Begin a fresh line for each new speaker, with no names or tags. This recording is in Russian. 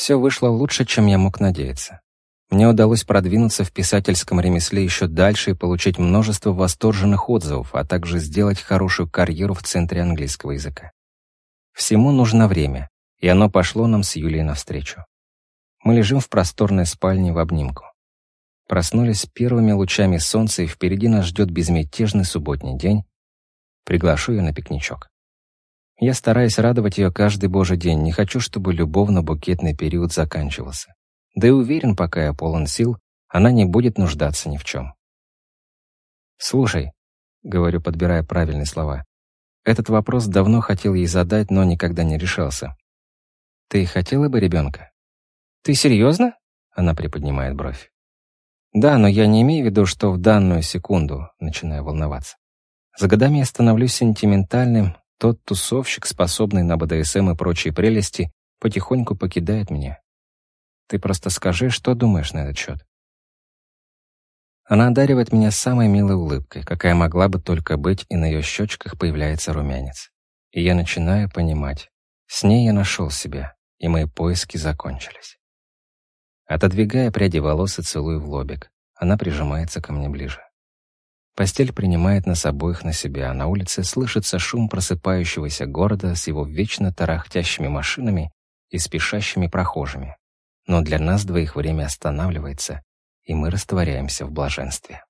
Все вышло лучше, чем я мог надеяться. Мне удалось продвинуться в писательском ремесле еще дальше и получить множество восторженных отзывов, а также сделать хорошую карьеру в Центре английского языка. Всему нужно время, и оно пошло нам с Юлией навстречу. Мы лежим в просторной спальне в обнимку. Проснулись первыми лучами солнца, и впереди нас ждет безмятежный субботний день. Приглашу ее на пикничок. Я стараюсь радовать ее каждый божий день, не хочу, чтобы любовно-букетный период заканчивался. Да и уверен, пока я полон сил, она не будет нуждаться ни в чем. «Слушай», — говорю, подбирая правильные слова, этот вопрос давно хотел ей задать, но никогда не решался. «Ты хотела бы ребенка?» «Ты серьезно?» — она приподнимает бровь. «Да, но я не имею в виду, что в данную секунду начинаю волноваться. За годами я становлюсь сентиментальным, тот тусовщик, способный на БДСМ и прочие прелести, потихоньку покидает меня. Ты просто скажи, что думаешь на этот счет. Она одаривает меня самой милой улыбкой, какая могла бы только быть, и на ее щечках появляется румянец. И я начинаю понимать. С ней я нашел себя, и мои поиски закончились. Отодвигая пряди волос и целую в лобик, она прижимается ко мне ближе. Постель принимает нас обоих на себя, а на улице слышится шум просыпающегося города с его вечно тарахтящими машинами и спешащими прохожими но для нас двоих время останавливается, и мы растворяемся в блаженстве.